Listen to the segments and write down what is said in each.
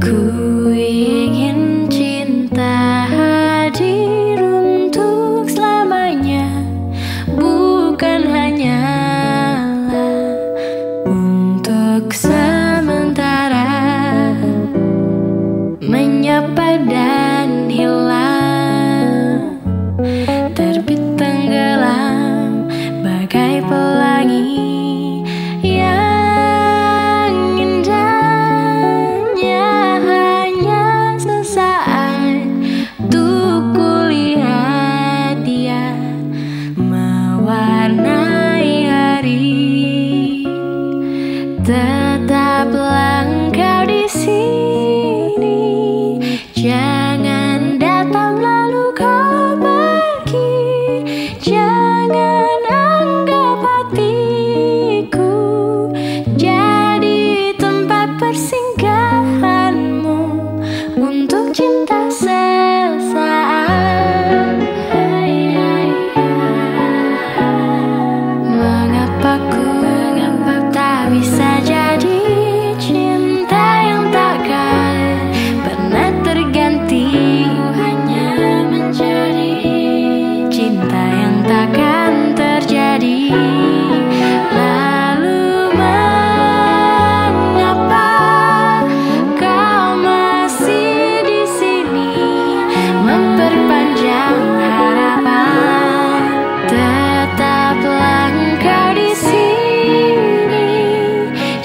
Cool.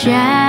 Yeah.